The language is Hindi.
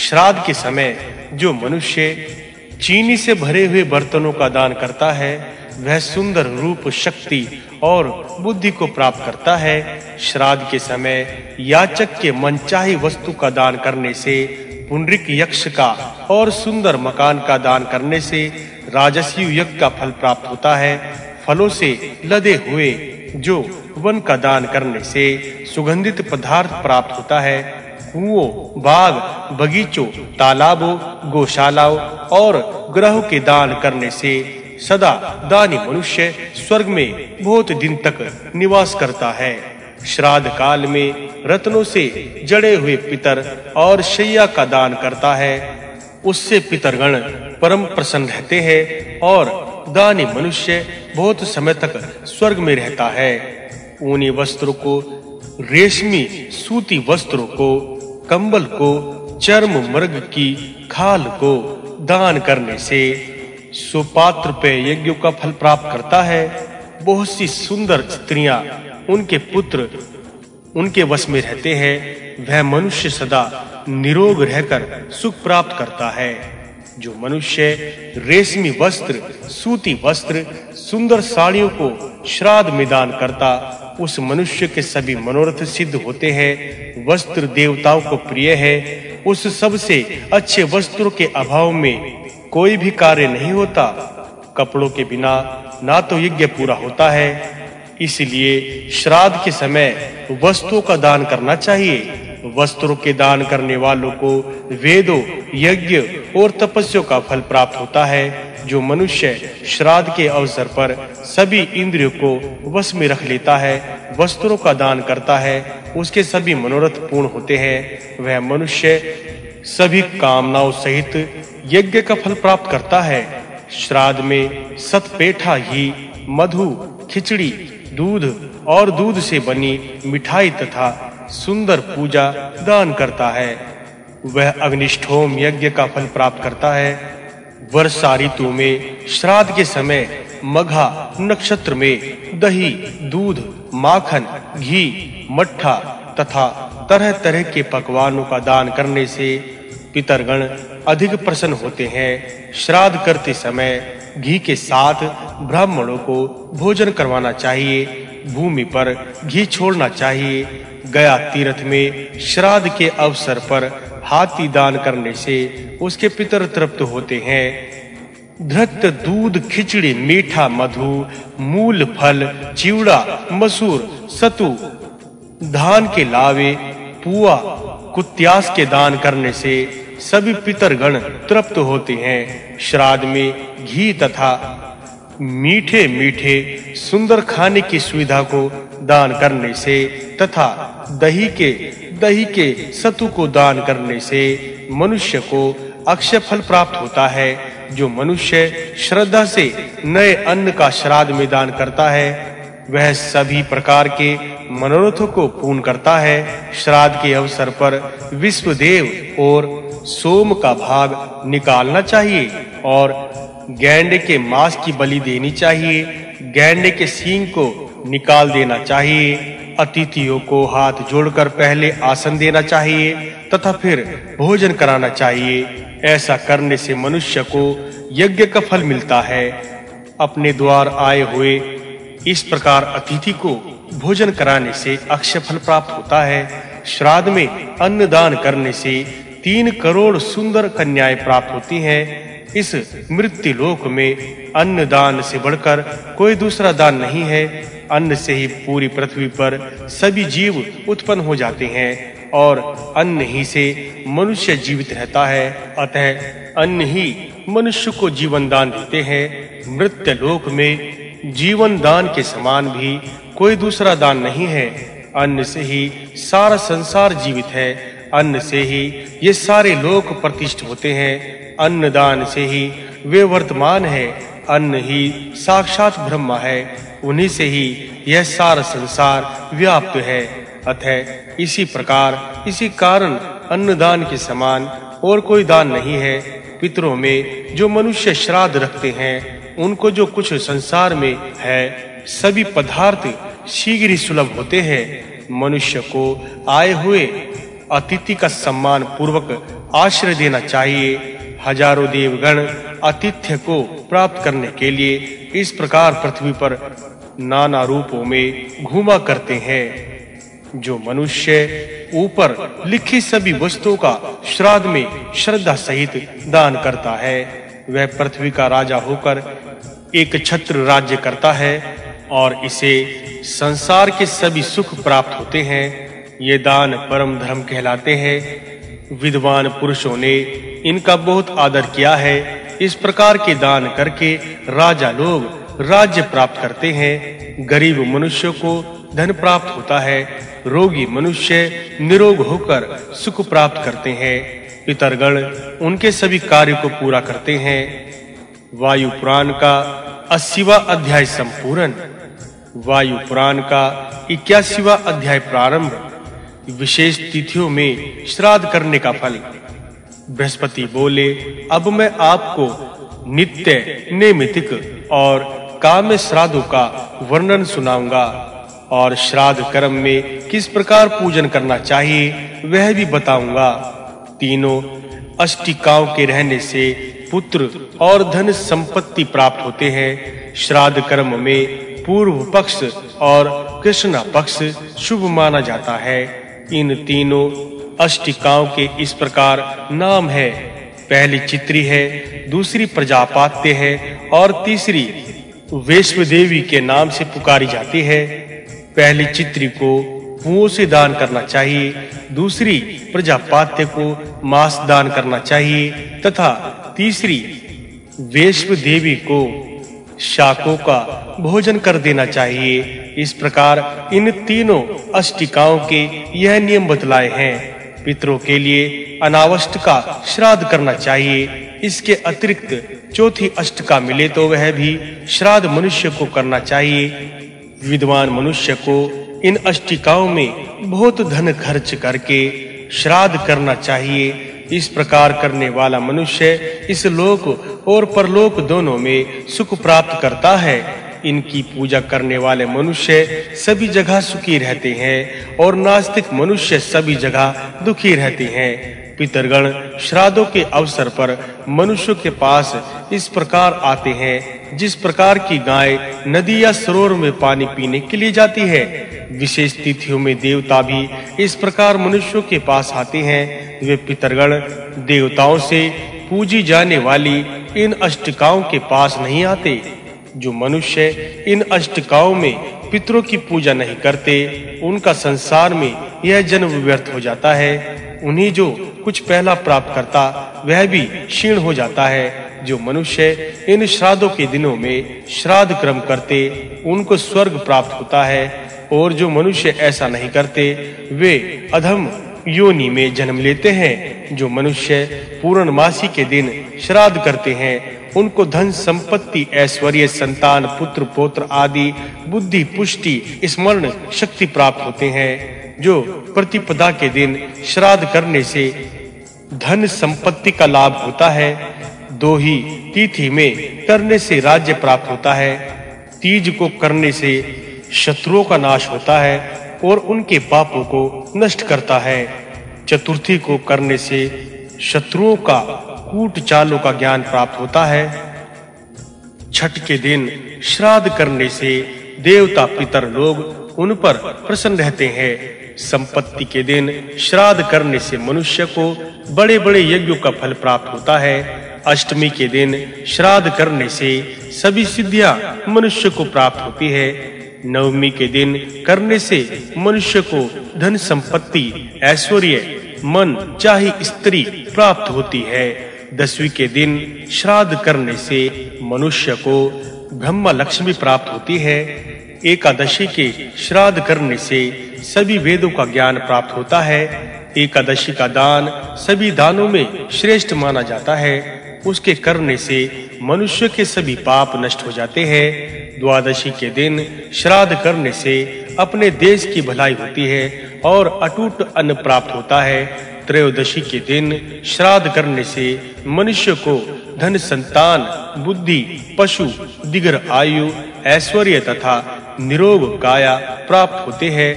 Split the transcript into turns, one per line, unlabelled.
श्राद्ध के समय जो मनुष्य चीनी से भरे हुए बर्तनों का दान करता है, वह सुंदर रूप, शक्ति और बुद्धि को प्राप्त करता है। श्राद्ध के समय याचक के मनचाही वस्तु का दान करने से, पुंडरिक यक्ष का और सुंदर मकान का दान करने से राजसी यज्ञ का फल प्राप्त होता है। फलों से लदे हुए जो वन का दान करने से सुगंधित पदार्थ प्राप्त होता है। कुओं बाग, बगीचों, तालाबों, गौशालाओं और ग्रहों के दान करने से सदा दानी मनुष्य स्वर्ग में बहुत दिन तक निवास करता है। श्राद्ध काल में रत्नों से जड़े हुए पितर और शैया का दान करता है। उससे पितरगण परम प्रसन्न रहते हैं और दानी मनुष्य बहुत समय तक स्वर्ग में रहता है। ऊनी वस्त्रों को, रेशमी सूती वस्त्रों को कंबल को, चर्म मृग की खाल को दान करने से सुपात्र पे यज्ञों का फल प्राप्त करता है। बहुत सी सुंदर स्त्रियाँ उनके पुत्र, उनके वश में रहते हैं। वह मनुष्य सदा निरोग रहकर सुख प्राप्त करता है। जो मनुष्य रेशमी वस्त्र, सूती वस्त्र, सुंदर साड़ियों को श्राद्ध में दान करता उस मनुष्य के सभी मनोरथ सिद्ध होते हैं, वस्त्र देवताओं को प्रिय है। उस सबसे अच्छे वस्त्रों के अभाव में कोई भी कार्य नहीं होता। कपड़ों के बिना ना तो यज्ञ पूरा होता है। इसलिए श्राद्ध के समय वस्तुओं का दान करना चाहिए। वस्त्रों के दान करने वालों को वेदों, यज्ञ और तपस्या का फल प्राप्त होता है। जो मनुष्य श्राद्ध के अवसर पर सभी इंद्रियों को वश में रख लेता है, वस्त्रों का दान करता है, उसके सभी मनोरथ पूर्ण होते हैं। वह मनुष्य सभी कामनाओं सहित यज्ञ का फल प्राप्त करता है। श्राद्ध में सतपेठा ही मधु, खिचड़ी, दूध और दूध से बनी मिठाई तथा सुंदर पूजा दान करता है। वह अग्निष्ठोम यज्ञ का फल प्राप्त करता है। वर्षा ऋतु में, श्राद्ध के समय, मघा नक्षत्र में, दही, दूध, माखन, घी, मट्ठा तथा तरह-तरह के पकवानों का दान करने से पितरगण अधिक प्रसन्न होते हैं। श्राद्ध करते समय घी के साथ ब्राह्मणों को भोजन करवाना चाहिए, भूमि पर घी छोड़ना चाहिए। गया तीर्थ में श्राद्ध के अवसर पर हाथी दान करने से उसके पितर तृप्त होते हैं। धृत दूध, खिचड़ी, मीठा, मधु, मूल फल, चिवड़ा, मसूर, सतु, धान के लावे, पुआ, कुत्यास के दान करने से सभी पितरगण तृप्त होते हैं। श्राद्ध में घी तथा मीठे मीठे, सुंदर खाने की सुविधा को दान करने से तथा दही के दही के सतु को दान करने से मनुष्य को अक्षय फल प्राप्त होता है, जो मनुष्य श्रद्धा से नए अन्न का श्राद्ध में दान करता है, वह सभी प्रकार के मनोरथों को पूर्ण करता है। श्राद्ध के अवसर पर विश्वदेव और सोम का भाग निकालना चाहिए और गैंडे के मांस की बलि देनी चाहिए, गैंडे के सींग को निकाल देना चाहिए। अतिथियों को हाथ जोड़कर पहले आसन देना चाहिए तथा फिर भोजन कराना चाहिए। ऐसा करने से मनुष्य को यज्ञ का फल मिलता है। अपने द्वार आए हुए इस प्रकार अतिथि को भोजन कराने से अक्षय फल प्राप्त होता है। श्राद्ध में अन्न दान करने से तीन करोड़ सुंदर कन्याएँ प्राप्त होती हैं। इस मृत्यु लोक में अन्न दान से बढ़कर कोई दूसरा दान नहीं है। अन्न से ही पूरी पृथ्वी पर सभी जीव उत्पन्न हो जाते हैं और अन्न ही से मनुष्य जीवित रहता है। अतः अन्न ही मनुष्य को जीवन दान देते हैं। मृत्यु लोक में जीवन दान के समान भी कोई दूसरा दान नहीं है। अन्न से ही सारा संसार जीवित है। अन्न से ही ये सारे लोक प्रतिष्ठित होते हैं। अन्न दान से ही वे वर्तमान है। अन्न ही साक्षात ब्रह्म है। उन्हीं से ही यह सारा संसार व्याप्त है। अतः इसी प्रकार, इसी कारण अन्न दान के समान और कोई दान नहीं है। पितरों में जो मनुष्य श्राद्ध रखते हैं, उनको जो कुछ संसार में है, सभी पदार्थ शीघ्र ही सुलभ होते हैं। मनुष्य को आए हुए अतिथि का सम्मान पूर्वक आश्रय देना चाहिए। हज़ारों देवगण आतिथ्य को प्राप्त करने के लिए इस प्रकार पृथ्वी पर नाना रूपों में घूमा करते हैं। जो मनुष्य ऊपर लिखी सभी वस्तुओं का श्राद्ध में श्रद्धा सहित दान करता है, वह पृथ्वी का राजा होकर एक छत्र राज्य करता है और इसे संसार के सभी सुख प्राप्त होते हैं। ये दान परम धर्म कहलाते हैं। विद्वान पुरुषों ने इनका बहुत आदर किया है। इस प्रकार के दान करके राजा लोग राज्य प्राप्त करते हैं। गरीब मनुष्य को धन प्राप्त होता है। रोगी मनुष्य निरोग होकर सुख प्राप्त करते हैं। पितरगण उनके सभी कार्य को पूरा करते हैं। वायु पुराण का 80वां अध्याय संपूर्ण। वायु पुराण का 81वां अध्याय प्रारंभ। विशेष तिथियों में श्राद्ध करने का फल। बृहस्पति बोले, अब मैं आपको नित्य नैमितिक और काम श्राद्धों का वर्णन सुनाऊँगा और श्राद्ध कर्म में किस प्रकार पूजन करना चाहिए, वह भी बताऊँगा। तीनों अष्टिकाओं के रहने से पुत्र और धन संपत्ति प्राप्त होते हैं। श्राद्ध कर्म में पूर्व पक्ष और कृष्ण पक्ष शुभ माना जाता है। इन तीनों अष्टिकाओं के इस प्रकार नाम है। पहली चित्री है, दूसरी प्रजापात्य है और तीसरी वैश्व देवी के नाम से पुकारी जाती है। पहली चित्री को कुओं से दान करना चाहिए, दूसरी प्रजापात्य को मांस दान करना चाहिए तथा तीसरी वैश्व देवी को शाकों का भोजन कर देना चाहिए इस प्रकार इन तीनों अष्टिकाओं के यह नियम बतलाए हैं। पितरों के लिए अनावष्ट का श्राद्ध करना चाहिए। इसके अतिरिक्त चौथी अष्टका मिले तो वह भी श्राद्ध मनुष्य को करना चाहिए। विद्वान मनुष्य को इन अष्टिकाओं में बहुत धन खर्च करके श्राद्ध करना चाहिए। इस प्रकार करने वाला मनुष्य इस लोक और परलोक दोनों में सुख प्राप्त करता है। इनकी पूजा करने वाले मनुष्य सभी जगह सुखी रहते हैं और नास्तिक मनुष्य सभी जगह दुखी रहते हैं। पितरगण, श्राद्धों के अवसर पर मनुष्यों के पास इस प्रकार आते हैं, जिस प्रकार की गाय नदी या सरोवर में पानी पीने के लिए जाती है। विशेष तिथियों में देवता भी इस प्रकार मनुष्यों के पास आते हैं। वे पितरगण, देवताओं से पूजी जाने वाली इन अष्टकाओं के पास नहीं आते। जो मनुष्य इन अष्टकाओं में पितरों की पूजा नहीं करते, उनका संसार में यह जन्म व्यर्थ हो जाता है। उन्हीं जो कुछ पहला प्राप्त करता, वह भी क्षीण हो जाता है। जो मनुष्य इन श्राद्धों के दिनों में श्राद्ध क्रम करते, उनको स्वर्ग प्राप्त होता है। और जो मनुष्य ऐसा नहीं करते, वे अधम योनि में जन्म लेते हैं। जो मनुष्य पूर्णमासी के दिन श्राद्ध करते हैं उनको धन संपत्ति, ऐश्वर्य, संतान, पुत्र, पौत्र आदि, बुद्धि, पुष्टि, स्मरण, शक्ति प्राप्त होते हैं, जो प्रतिपदा के दिन श्राद्ध करने से धन संपत्ति का लाभ होता है। दो ही तिथि में करने से राज्य प्राप्त होता है। तीज को करने से शत्रुओं का नाश होता है और उनके पापों को नष्ट करता है। चतुर्थी को करने से शत्रुओं का कूट चालों का ज्ञान प्राप्त होता है। छठ के दिन श्राद्ध करने से देवता पितर लोग उन पर प्रसन्न रहते हैं। संपत्ति के दिन श्राद्ध करने से मनुष्य को बड़े-बड़े यज्ञों का फल प्राप्त होता है। अष्टमी के दिन श्राद्ध करने से सभी सिद्धियाँ मनुष्य को प्राप्त होती है। नवमी के दिन करने से मनुष्य को धन संपत्ति, ऐश्वर्य, मन, चाहे स्त्री प्राप्त होती है। दसवीं के दिन श्राद्ध करने से मनुष्य को ब्रह्म लक्ष्मी प्राप्त होती है। एकादशी के श्राद्ध करने से सभी वेदों का ज्ञान प्राप्त होता है। एकादशी का दान सभी दानों में श्रेष्ठ माना जाता है। उसके करने से मनुष्य के सभी पाप नष्ट हो जाते हैं। द्वादशी के दिन श्राद्ध करने से अपने देश की भलाई होती है और अटूट अन्न प्राप्त होता है। त्रयोदशी के दिन श्राद्ध करने से मनुष्य को धन, संतान, बुद्धि, पशु, दिगर आयु, ऐश्वर्य तथा निरोग काया प्राप्त होते हैं।